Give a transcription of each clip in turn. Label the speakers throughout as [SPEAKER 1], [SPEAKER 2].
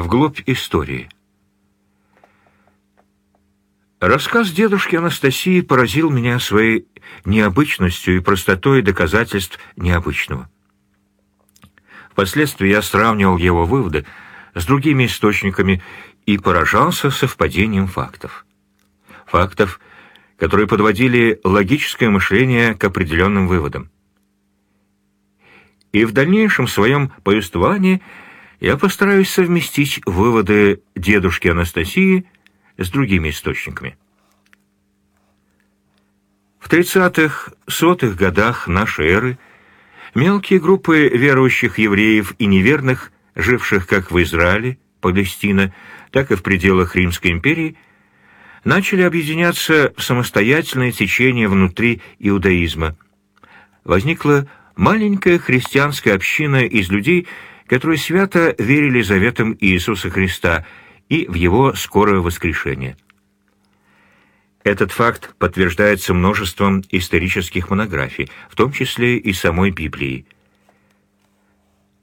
[SPEAKER 1] вглубь истории. Рассказ дедушки Анастасии поразил меня своей необычностью и простотой доказательств необычного. Впоследствии я сравнивал его выводы с другими источниками и поражался совпадением фактов. Фактов, которые подводили логическое мышление к определенным выводам. И в дальнейшем своем повествовании я постараюсь совместить выводы дедушки Анастасии с другими источниками. В 30-х, сотых годах нашей эры мелкие группы верующих евреев и неверных, живших как в Израиле, Палестина, так и в пределах Римской империи, начали объединяться в самостоятельное течение внутри иудаизма. Возникла маленькая христианская община из людей, которые свято верили заветам Иисуса Христа и в Его скорое воскрешение. Этот факт подтверждается множеством исторических монографий, в том числе и самой Библии.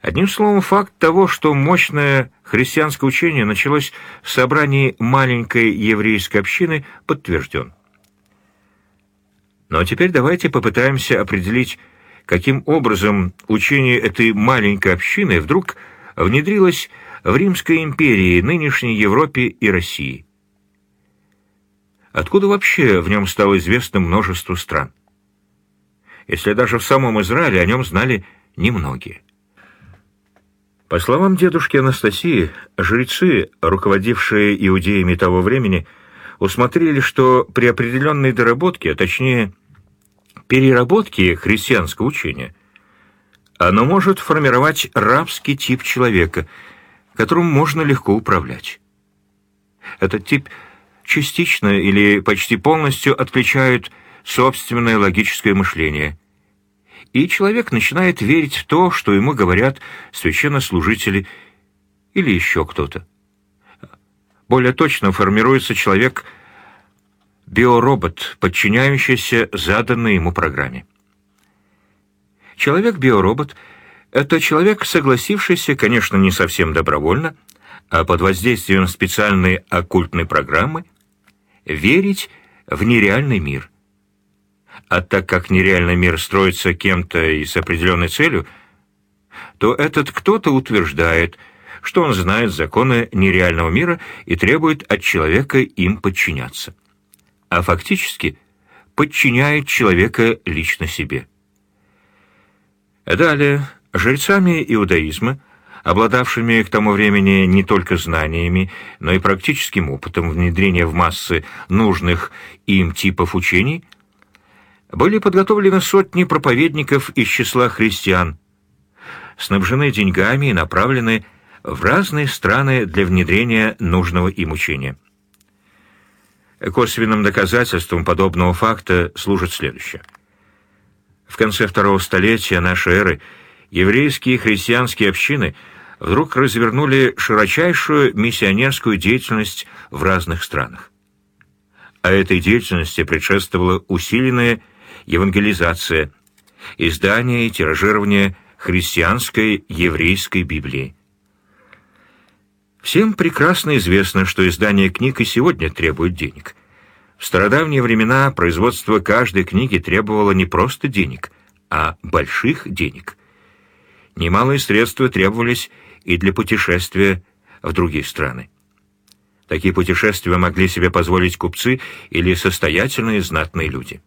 [SPEAKER 1] Одним словом, факт того, что мощное христианское учение началось в собрании маленькой еврейской общины, подтвержден. Но теперь давайте попытаемся определить, каким образом учение этой маленькой общины вдруг внедрилось в Римской империи, нынешней Европе и России. Откуда вообще в нем стало известно множество стран? Если даже в самом Израиле о нем знали немногие. По словам дедушки Анастасии, жрецы, руководившие иудеями того времени, усмотрели, что при определенной доработке, а точнее переработке христианского учения, оно может формировать рабский тип человека, которым можно легко управлять. Этот тип – частично или почти полностью отключают собственное логическое мышление. И человек начинает верить в то, что ему говорят священнослужители или еще кто-то. Более точно формируется человек биоробот, подчиняющийся заданной ему программе. Человек-биоробот — это человек, согласившийся, конечно, не совсем добровольно, а под воздействием специальной оккультной программы, верить в нереальный мир. А так как нереальный мир строится кем-то и с определенной целью, то этот кто-то утверждает, что он знает законы нереального мира и требует от человека им подчиняться. А фактически подчиняет человека лично себе. Далее, жрецами иудаизма – обладавшими к тому времени не только знаниями, но и практическим опытом внедрения в массы нужных им типов учений, были подготовлены сотни проповедников из числа христиан, снабжены деньгами и направлены в разные страны для внедрения нужного им учения. Косвенным доказательством подобного факта служит следующее. В конце второго столетия нашей эры еврейские и христианские общины – вдруг развернули широчайшую миссионерскую деятельность в разных странах. А этой деятельности предшествовала усиленная евангелизация, издание и тиражирование христианской еврейской Библии. Всем прекрасно известно, что издание книг и сегодня требует денег. В стародавние времена производство каждой книги требовало не просто денег, а больших денег. Немалые средства требовались и для путешествия в другие страны. Такие путешествия могли себе позволить купцы или состоятельные знатные люди.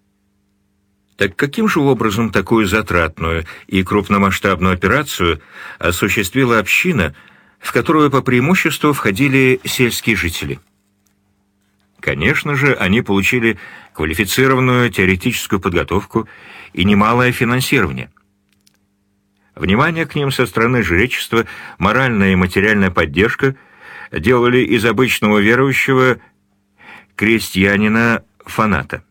[SPEAKER 1] Так каким же образом такую затратную и крупномасштабную операцию осуществила община, в которую по преимуществу входили сельские жители? Конечно же, они получили квалифицированную теоретическую подготовку и немалое финансирование – Внимание к ним со стороны жречества, моральная и материальная поддержка делали из обычного верующего крестьянина фаната.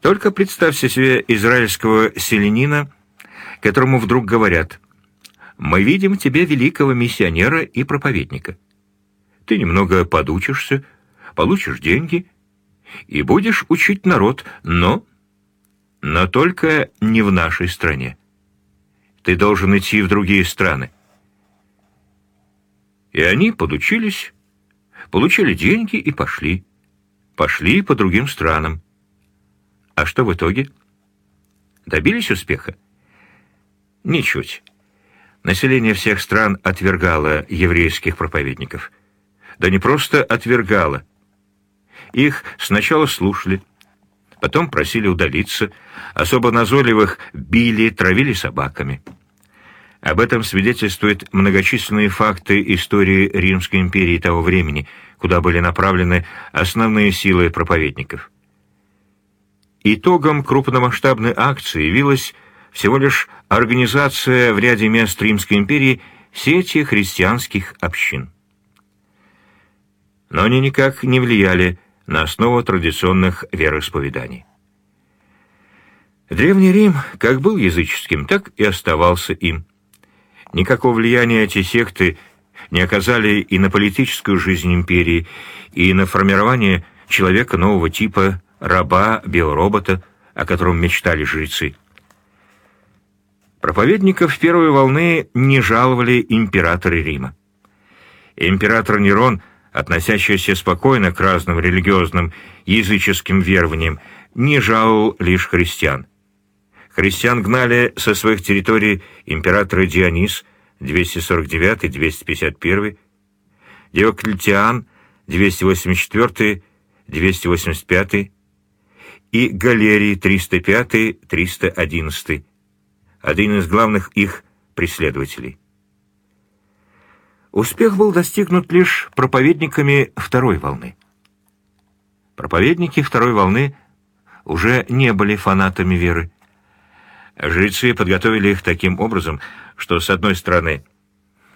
[SPEAKER 1] Только представьте себе израильского селянина, которому вдруг говорят «Мы видим в тебе великого миссионера и проповедника. Ты немного подучишься, получишь деньги и будешь учить народ, но... но только не в нашей стране. Ты должен идти в другие страны. И они подучились, получили деньги и пошли. Пошли по другим странам. А что в итоге? Добились успеха? Ничуть. Население всех стран отвергало еврейских проповедников. Да не просто отвергало. Их сначала слушали, потом просили удалиться, особо назойливых били, травили собаками. Об этом свидетельствуют многочисленные факты истории Римской империи того времени, куда были направлены основные силы проповедников. Итогом крупномасштабной акции явилась всего лишь организация в ряде мест Римской империи сети христианских общин. Но они никак не влияли на основу традиционных вероисповеданий. Древний Рим как был языческим, так и оставался им. Никакого влияния эти секты не оказали и на политическую жизнь империи, и на формирование человека нового типа, раба-биоробота, о котором мечтали жрецы. Проповедников первой волны не жаловали императоры Рима. Император Нерон, относящийся спокойно к разным религиозным языческим верованиям, не жаловал лишь христиан. Христиан гнали со своих территорий императоры Дионис 249-251, Диоклетиан 284-285 и Галерий 305-311, один из главных их преследователей. Успех был достигнут лишь проповедниками второй волны. Проповедники второй волны уже не были фанатами веры. Жрецы подготовили их таким образом, что, с одной стороны,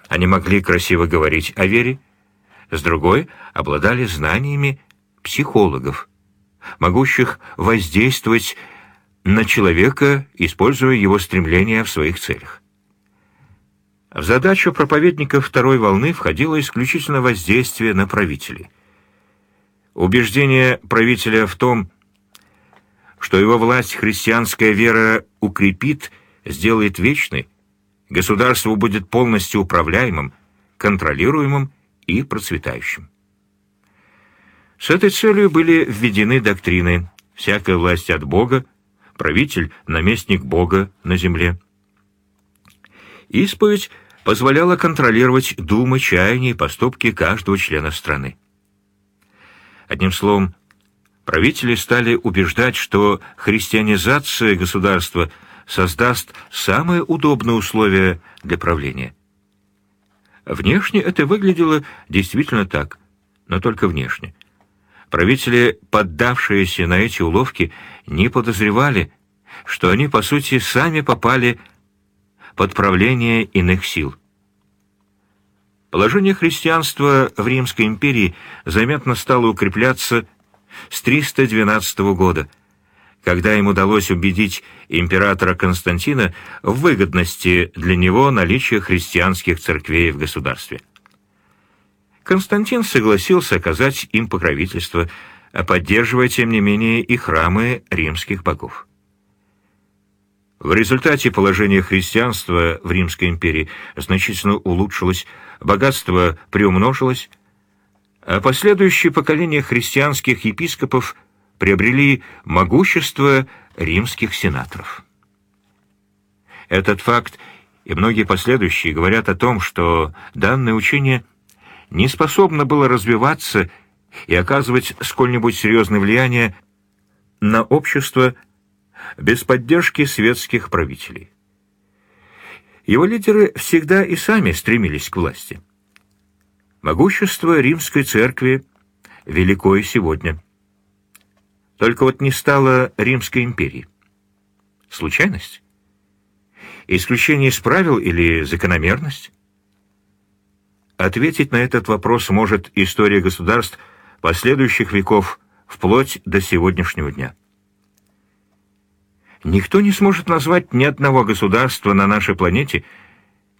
[SPEAKER 1] они могли красиво говорить о вере, с другой — обладали знаниями психологов, могущих воздействовать на человека, используя его стремления в своих целях. В задачу проповедников второй волны входило исключительно воздействие на правителей. Убеждение правителя в том, что его власть христианская вера укрепит, сделает вечной, государство будет полностью управляемым, контролируемым и процветающим. С этой целью были введены доктрины «всякая власть от Бога», «правитель — наместник Бога на земле». Исповедь позволяла контролировать думы, чаяния и поступки каждого члена страны. Одним словом, Правители стали убеждать, что христианизация государства создаст самые удобные условия для правления. Внешне это выглядело действительно так, но только внешне. Правители, поддавшиеся на эти уловки, не подозревали, что они, по сути, сами попали под правление иных сил. Положение христианства в Римской империи заметно стало укрепляться с 312 года, когда им удалось убедить императора Константина в выгодности для него наличия христианских церквей в государстве. Константин согласился оказать им покровительство, поддерживая, тем не менее, и храмы римских богов. В результате положение христианства в Римской империи значительно улучшилось, богатство приумножилось, а последующие поколения христианских епископов приобрели могущество римских сенаторов. Этот факт и многие последующие говорят о том, что данное учение не способно было развиваться и оказывать сколь-нибудь серьезное влияние на общество без поддержки светских правителей. Его лидеры всегда и сами стремились к власти. Могущество римской церкви великое сегодня. Только вот не стало Римской империи. Случайность? Исключение из правил или закономерность? Ответить на этот вопрос может история государств последующих веков вплоть до сегодняшнего дня. Никто не сможет назвать ни одного государства на нашей планете,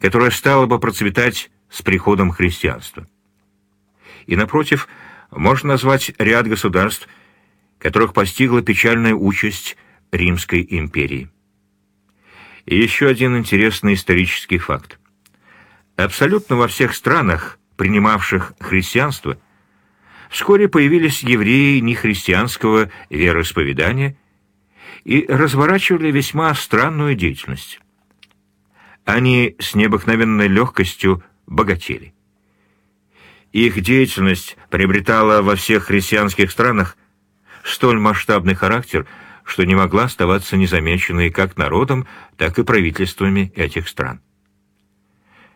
[SPEAKER 1] которое стало бы процветать с приходом христианства и, напротив, можно назвать ряд государств, которых постигла печальная участь Римской империи. И еще один интересный исторический факт. Абсолютно во всех странах принимавших христианство, вскоре появились евреи нехристианского вероисповедания и разворачивали весьма странную деятельность. Они с необыкновенной легкостью богатели. Их деятельность приобретала во всех христианских странах столь масштабный характер, что не могла оставаться незамеченной как народом, так и правительствами этих стран.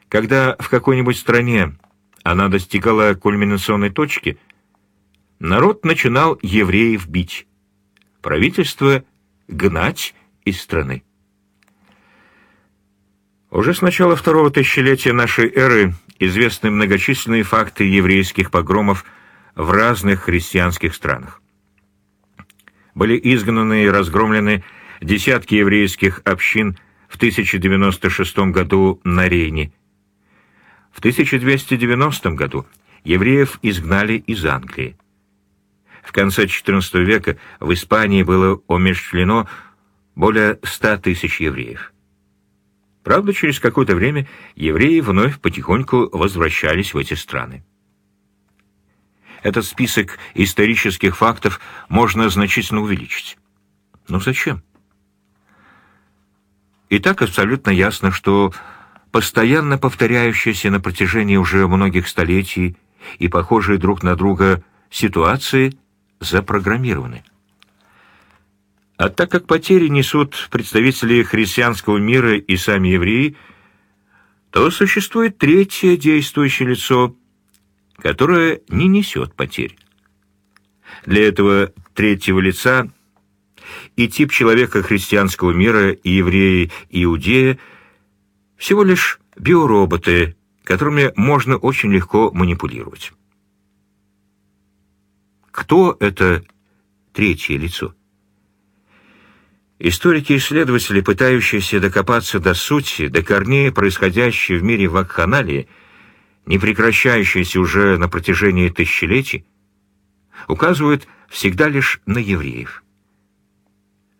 [SPEAKER 1] Когда в какой-нибудь стране она достигала кульминационной точки, народ начинал евреев бить, правительство гнать из страны. Уже с начала второго тысячелетия нашей эры известны многочисленные факты еврейских погромов в разных христианских странах. Были изгнаны и разгромлены десятки еврейских общин в 1096 году на Рейне. В 1290 году евреев изгнали из Англии. В конце XIV века в Испании было умерщвлено более 100 тысяч евреев. Правда, через какое-то время евреи вновь потихоньку возвращались в эти страны. Этот список исторических фактов можно значительно увеличить. Но зачем? И так абсолютно ясно, что постоянно повторяющиеся на протяжении уже многих столетий и похожие друг на друга ситуации запрограммированы. А так как потери несут представители христианского мира и сами евреи, то существует третье действующее лицо, которое не несет потерь. Для этого третьего лица и тип человека христианского мира, и евреи, и иудея всего лишь биороботы, которыми можно очень легко манипулировать. Кто это третье лицо? Историки-исследователи, пытающиеся докопаться до сути, до корней происходящей в мире вакханалии, не прекращающейся уже на протяжении тысячелетий, указывают всегда лишь на евреев.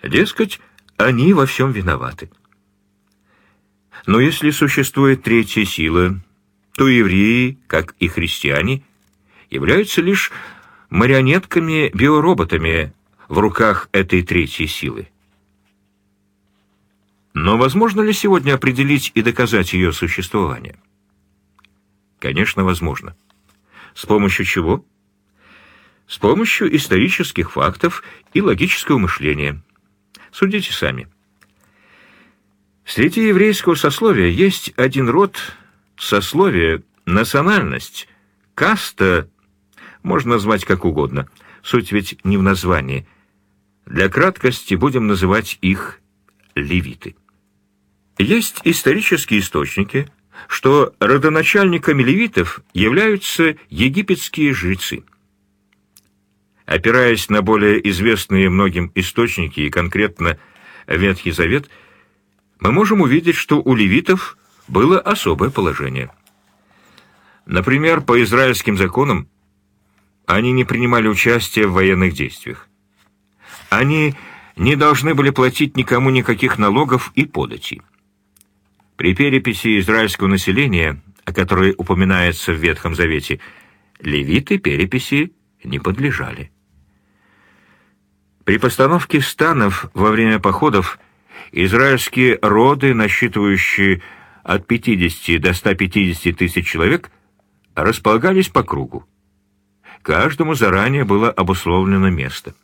[SPEAKER 1] Дескать, они во всем виноваты. Но если существует третья сила, то евреи, как и христиане, являются лишь марионетками-биороботами в руках этой третьей силы. Но возможно ли сегодня определить и доказать ее существование? Конечно, возможно. С помощью чего? С помощью исторических фактов и логического мышления. Судите сами. Среди еврейского сословия есть один род сословия, национальность, каста, можно назвать как угодно. Суть ведь не в названии. Для краткости будем называть их левиты. Есть исторические источники, что родоначальниками левитов являются египетские жрецы. Опираясь на более известные многим источники и конкретно Ветхий Завет, мы можем увидеть, что у левитов было особое положение. Например, по израильским законам они не принимали участия в военных действиях. Они не должны были платить никому никаких налогов и податей. При переписи израильского населения, о которой упоминается в Ветхом Завете, левиты переписи не подлежали. При постановке станов во время походов израильские роды, насчитывающие от 50 до 150 тысяч человек, располагались по кругу. Каждому заранее было обусловлено место.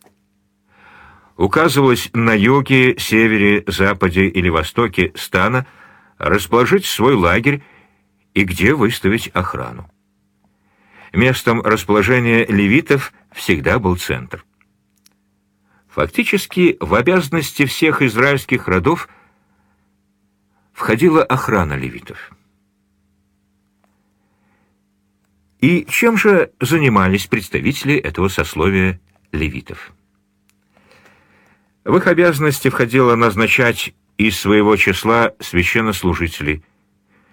[SPEAKER 1] Указывалось на юге, севере, западе или востоке стана – расположить свой лагерь и где выставить охрану. Местом расположения левитов всегда был центр. Фактически в обязанности всех израильских родов входила охрана левитов. И чем же занимались представители этого сословия левитов? В их обязанности входило назначать из своего числа священнослужителей,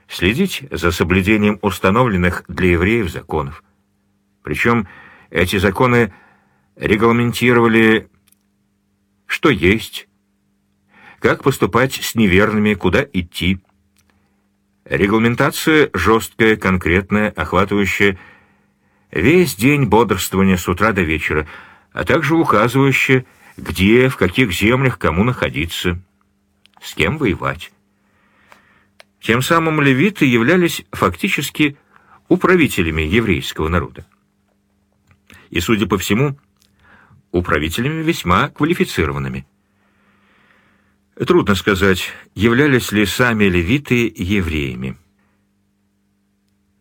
[SPEAKER 1] следить за соблюдением установленных для евреев законов. Причем эти законы регламентировали, что есть, как поступать с неверными, куда идти. Регламентация жесткая, конкретная, охватывающая весь день бодрствования с утра до вечера, а также указывающая, где, в каких землях кому находиться, с кем воевать. Тем самым левиты являлись фактически управителями еврейского народа. И, судя по всему, управителями весьма квалифицированными. Трудно сказать, являлись ли сами левиты евреями.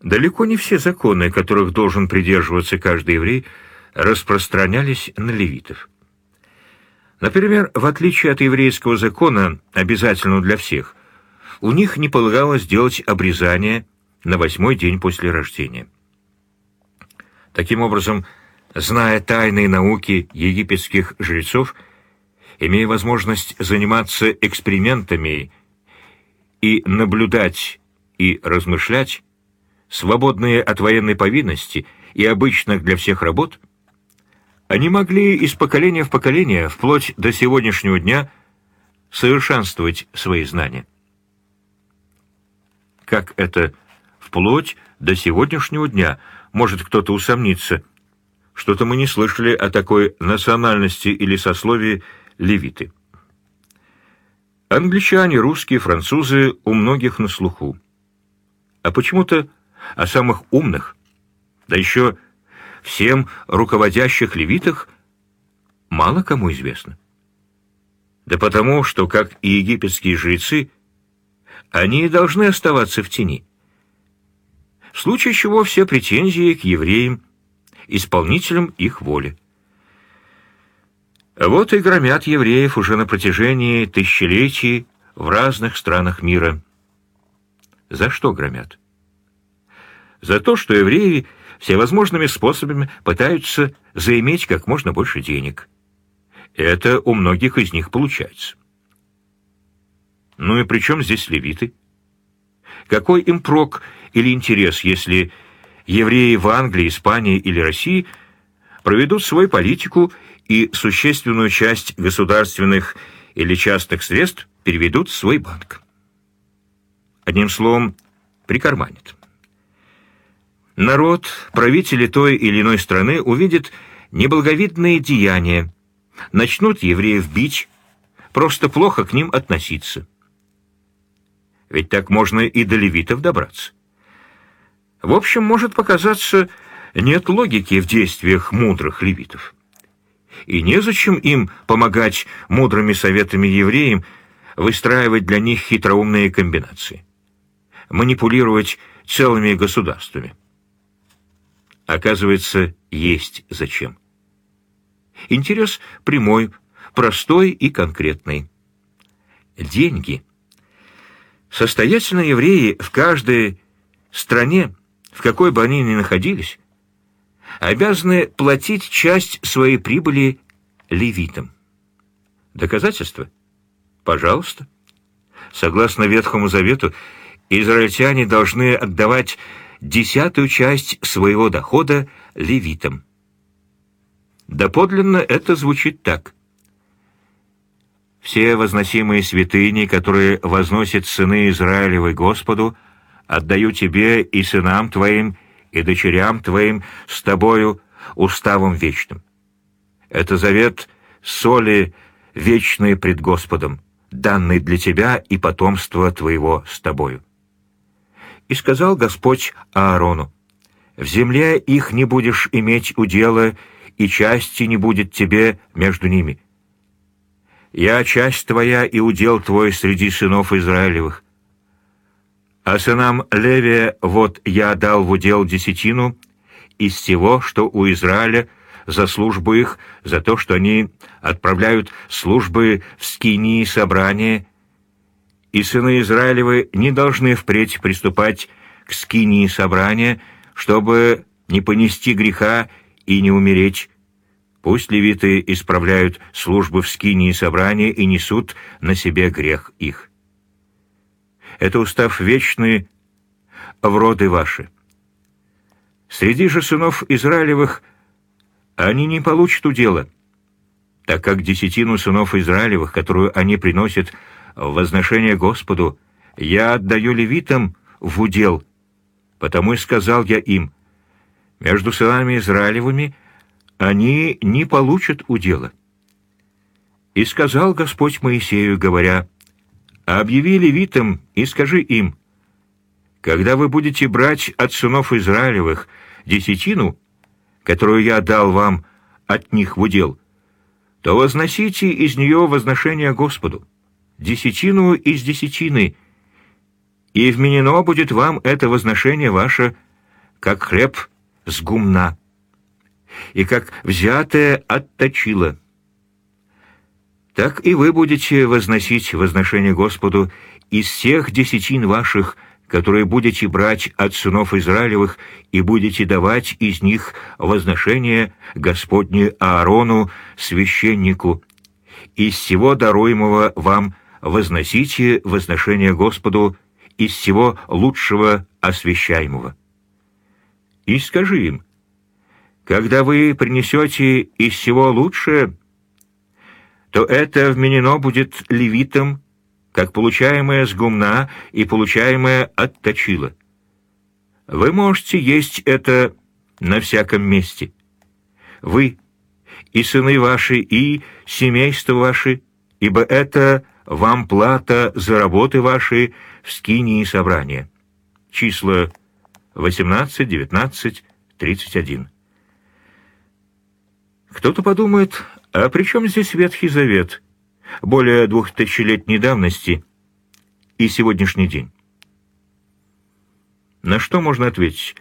[SPEAKER 1] Далеко не все законы, которых должен придерживаться каждый еврей, распространялись на левитов. Например, в отличие от еврейского закона, обязательного для всех, у них не полагалось делать обрезание на восьмой день после рождения. Таким образом, зная тайные науки египетских жрецов, имея возможность заниматься экспериментами и наблюдать и размышлять, свободные от военной повинности и обычных для всех работ, они могли из поколения в поколение, вплоть до сегодняшнего дня, совершенствовать свои знания. Как это вплоть до сегодняшнего дня, может кто-то усомниться, что-то мы не слышали о такой национальности или сословии левиты. Англичане, русские, французы у многих на слуху. А почему-то о самых умных, да еще всем руководящих левитах, мало кому известно. Да потому, что, как и египетские жрецы, они должны оставаться в тени. В случае чего все претензии к евреям, исполнителям их воли. Вот и громят евреев уже на протяжении тысячелетий в разных странах мира. За что громят? за то, что евреи всевозможными способами пытаются заиметь как можно больше денег. Это у многих из них получается. Ну и при чем здесь левиты? Какой им прок или интерес, если евреи в Англии, Испании или России проведут свою политику и существенную часть государственных или частных средств переведут в свой банк? Одним словом, прикарманят. Народ, правители той или иной страны увидят неблаговидные деяния, начнут евреев бить, просто плохо к ним относиться. Ведь так можно и до левитов добраться. В общем, может показаться, нет логики в действиях мудрых левитов. И незачем им помогать мудрыми советами евреям выстраивать для них хитроумные комбинации, манипулировать целыми государствами. Оказывается, есть зачем. Интерес прямой, простой и конкретный. Деньги. Состоятельные евреи в каждой стране, в какой бы они ни находились, обязаны платить часть своей прибыли левитам. Доказательства? Пожалуйста. Согласно Ветхому Завету, израильтяне должны отдавать десятую часть своего дохода левитам. Доподлинно это звучит так. «Все возносимые святыни, которые возносят сыны Израилевы Господу, отдаю тебе и сынам твоим, и дочерям твоим с тобою уставом вечным. Это завет соли вечной пред Господом, данный для тебя и потомства твоего с тобою. И сказал Господь Аарону, «В земле их не будешь иметь удела, и части не будет тебе между ними. Я часть твоя и удел твой среди сынов Израилевых. А сынам Левия вот я дал в удел десятину из всего, что у Израиля за службу их, за то, что они отправляют службы в скинии собрания и сыны Израилевы не должны впредь приступать к скинии собрания, чтобы не понести греха и не умереть. Пусть левиты исправляют службы в скинии собрания и несут на себе грех их. Это устав вечный в роды ваши. Среди же сынов Израилевых они не получат удела, так как десятину сынов Израилевых, которую они приносят в возношение Господу, я отдаю левитам в удел. Потому и сказал я им, между сынами Израилевыми они не получат удела. И сказал Господь Моисею, говоря, «Объяви левитам и скажи им, когда вы будете брать от сынов Израилевых десятину, которую я дал вам от них в удел, то возносите из нее возношение Господу, десятину из десятины, и вменено будет вам это возношение ваше, как хлеб с гумна, и как взятое отточило. Так и вы будете возносить возношение Господу из всех десятин ваших, которые будете брать от сынов Израилевых, и будете давать из них возношение Господне Аарону, священнику. Из всего даруемого вам возносите возношение Господу из всего лучшего освящаемого. И скажи им, когда вы принесете из всего лучшее, то это вменено будет левитам, как получаемое с гумна и получаемое от точила. Вы можете есть это на всяком месте. Вы и сыны ваши, и семейство ваши, ибо это вам плата за работы ваши в скинии собрания. Числа 18, 19, 31. Кто-то подумает, а при чем здесь Ветхий Завет, более двухтысячелетней давности и сегодняшний день? На что можно ответить?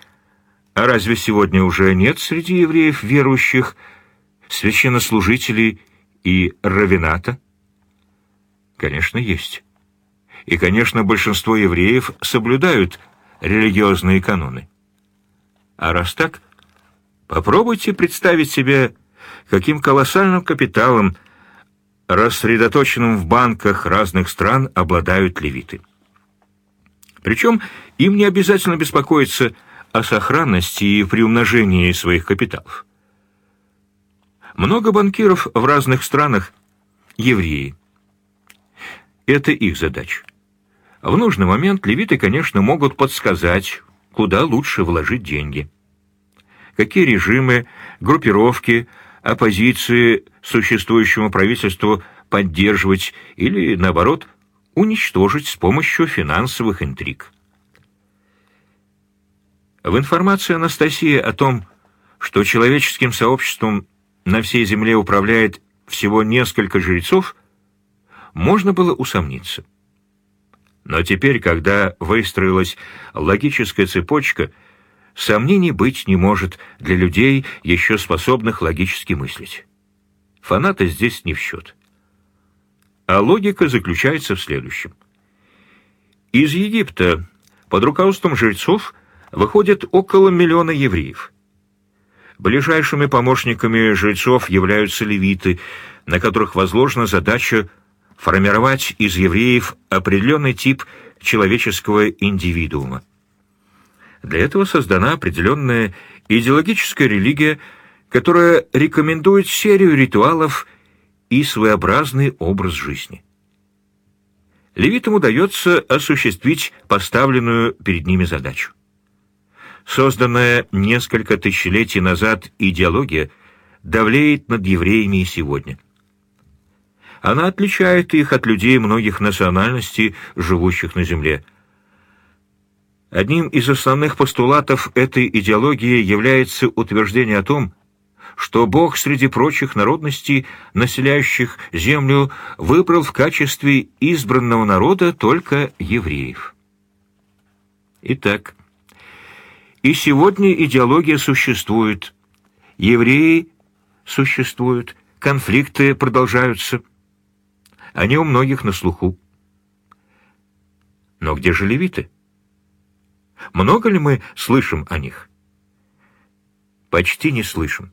[SPEAKER 1] А разве сегодня уже нет среди евреев верующих священнослужителей и равената? Конечно, есть. И, конечно, большинство евреев соблюдают религиозные каноны. А раз так, попробуйте представить себе, каким колоссальным капиталом, рассредоточенным в банках разных стран, обладают левиты. Причем им не обязательно беспокоиться о сохранности и приумножении своих капиталов. Много банкиров в разных странах – евреи. Это их задача. В нужный момент левиты, конечно, могут подсказать, куда лучше вложить деньги. Какие режимы, группировки, оппозиции существующему правительству поддерживать или, наоборот, уничтожить с помощью финансовых интриг. В информации Анастасии о том, что человеческим сообществом на всей Земле управляет всего несколько жрецов, можно было усомниться. Но теперь, когда выстроилась логическая цепочка, сомнений быть не может для людей, еще способных логически мыслить. Фанаты здесь не в счет. А логика заключается в следующем. Из Египта под руководством жрецов выходит около миллиона евреев. Ближайшими помощниками жрецов являются левиты, на которых возложена задача формировать из евреев определенный тип человеческого индивидуума. Для этого создана определенная идеологическая религия, которая рекомендует серию ритуалов и своеобразный образ жизни. Левитам удается осуществить поставленную перед ними задачу. Созданная несколько тысячелетий назад идеология давлеет над евреями и сегодня – она отличает их от людей многих национальностей, живущих на Земле. Одним из основных постулатов этой идеологии является утверждение о том, что Бог среди прочих народностей, населяющих Землю, выбрал в качестве избранного народа только евреев. Итак, и сегодня идеология существует, евреи существуют, конфликты продолжаются – они у многих на слуху. Но где же левиты? Много ли мы слышим о них? Почти не слышим.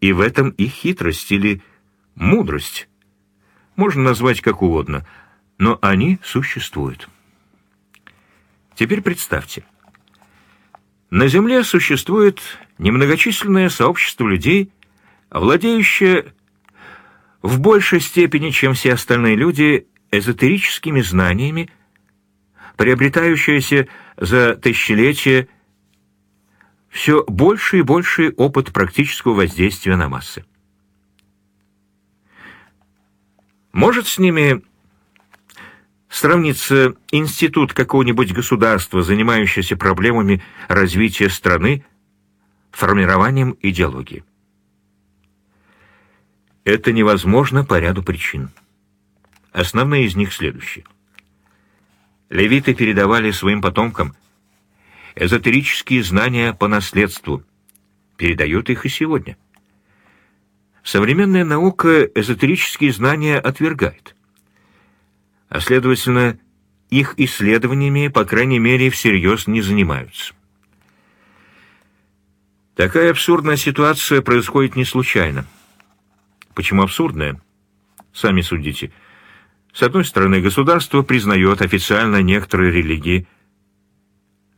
[SPEAKER 1] И в этом и хитрость или мудрость. Можно назвать как угодно, но они существуют. Теперь представьте. На Земле существует немногочисленное сообщество людей, владеющее в большей степени, чем все остальные люди, эзотерическими знаниями, приобретающаяся за тысячелетия все больше и больше опыт практического воздействия на массы. Может с ними сравнится институт какого-нибудь государства, занимающийся проблемами развития страны, формированием идеологии? Это невозможно по ряду причин. Основные из них следующие. Левиты передавали своим потомкам эзотерические знания по наследству, передают их и сегодня. Современная наука эзотерические знания отвергает. А следовательно, их исследованиями, по крайней мере, всерьез не занимаются. Такая абсурдная ситуация происходит не случайно. Почему абсурдная? Сами судите. С одной стороны, государство признает официально некоторые религии,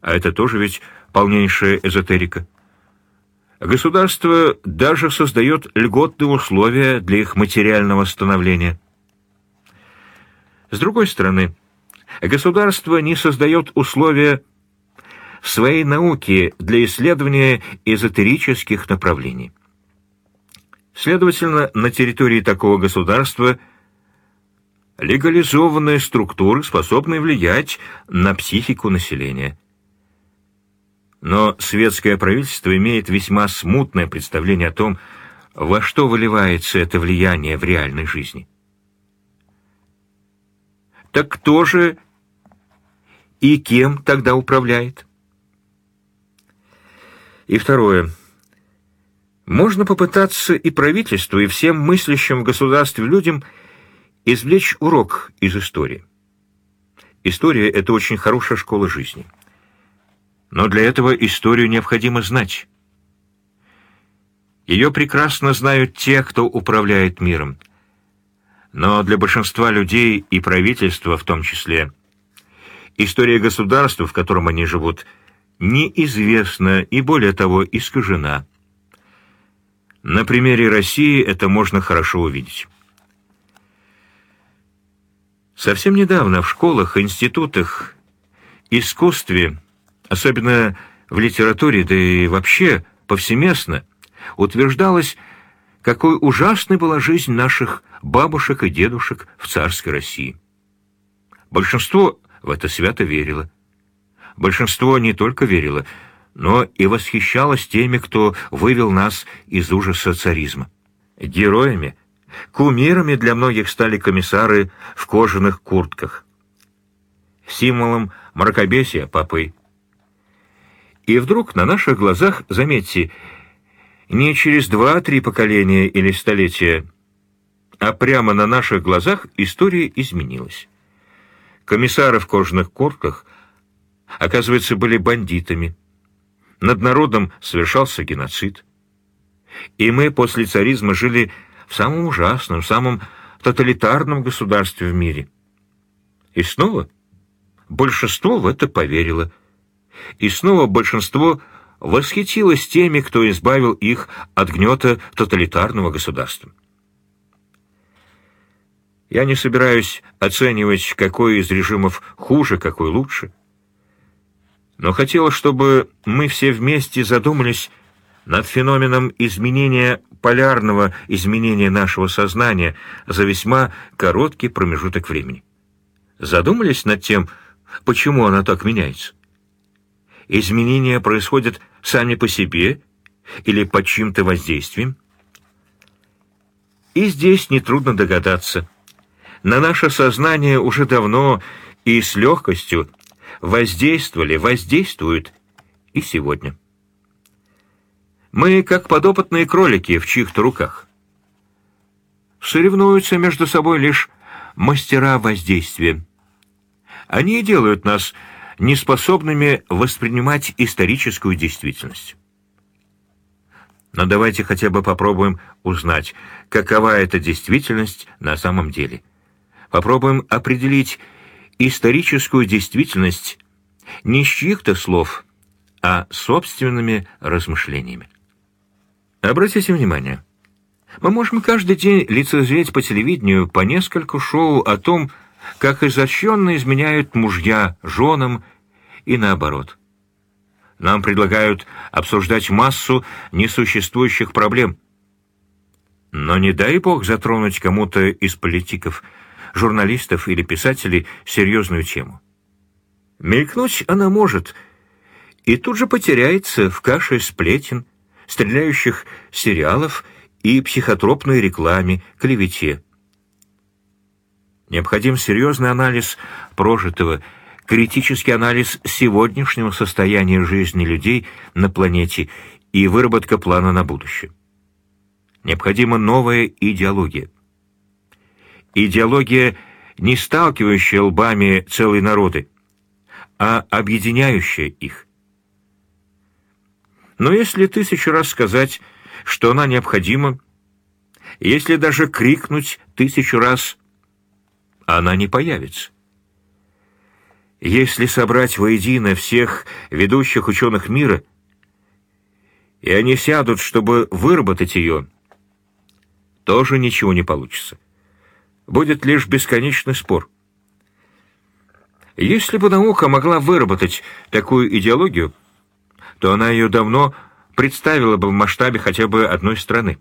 [SPEAKER 1] а это тоже ведь полнейшая эзотерика. Государство даже создает льготные условия для их материального становления. С другой стороны, государство не создает условия своей науки для исследования эзотерических направлений. Следовательно, на территории такого государства легализованные структуры способны влиять на психику населения. Но светское правительство имеет весьма смутное представление о том, во что выливается это влияние в реальной жизни. Так кто же и кем тогда управляет? И второе – можно попытаться и правительству, и всем мыслящим в государстве людям извлечь урок из истории. История — это очень хорошая школа жизни. Но для этого историю необходимо знать. Ее прекрасно знают те, кто управляет миром. Но для большинства людей и правительства в том числе история государства, в котором они живут, неизвестна и, более того, искажена. На примере России это можно хорошо увидеть. Совсем недавно в школах, институтах, искусстве, особенно в литературе, да и вообще повсеместно, утверждалось, какой ужасной была жизнь наших бабушек и дедушек в царской России. Большинство в это свято верило. Большинство не только верило, но и восхищалась теми, кто вывел нас из ужаса царизма. Героями, кумирами для многих стали комиссары в кожаных куртках. Символом мракобесия папы. И вдруг на наших глазах, заметьте, не через два-три поколения или столетия, а прямо на наших глазах история изменилась. Комиссары в кожаных куртках, оказывается, были бандитами, над народом совершался геноцид. И мы после царизма жили в самом ужасном, самом тоталитарном государстве в мире. И снова большинство в это поверило. И снова большинство восхитилось теми, кто избавил их от гнета тоталитарного государства. Я не собираюсь оценивать, какой из режимов хуже, какой лучше но хотела, чтобы мы все вместе задумались над феноменом изменения полярного изменения нашего сознания за весьма короткий промежуток времени. Задумались над тем, почему оно так меняется? Изменения происходят сами по себе или под чьим-то воздействием? И здесь нетрудно догадаться. На наше сознание уже давно и с легкостью воздействовали, воздействуют и сегодня. Мы как подопытные кролики в чьих-то руках. Соревнуются между собой лишь мастера воздействия. Они делают нас неспособными воспринимать историческую действительность. Но давайте хотя бы попробуем узнать, какова эта действительность на самом деле. Попробуем определить, историческую действительность не с чьих-то слов, а собственными размышлениями. Обратите внимание, мы можем каждый день лицезреть по телевидению по несколько шоу о том, как изощренно изменяют мужья женам и наоборот. Нам предлагают обсуждать массу несуществующих проблем. Но не дай бог затронуть кому-то из политиков, журналистов или писателей серьезную тему. Мелькнуть она может, и тут же потеряется в каше сплетен, стреляющих сериалов и психотропной рекламе, клевете. Необходим серьезный анализ прожитого, критический анализ сегодняшнего состояния жизни людей на планете и выработка плана на будущее. Необходима новая идеология. Идеология, не сталкивающая лбами целые народы, а объединяющая их. Но если тысячу раз сказать, что она необходима, если даже крикнуть тысячу раз, она не появится. Если собрать воедино всех ведущих ученых мира, и они сядут, чтобы выработать ее, тоже ничего не получится. Будет лишь бесконечный спор. Если бы наука могла выработать такую идеологию, то она ее давно представила бы в масштабе хотя бы одной страны.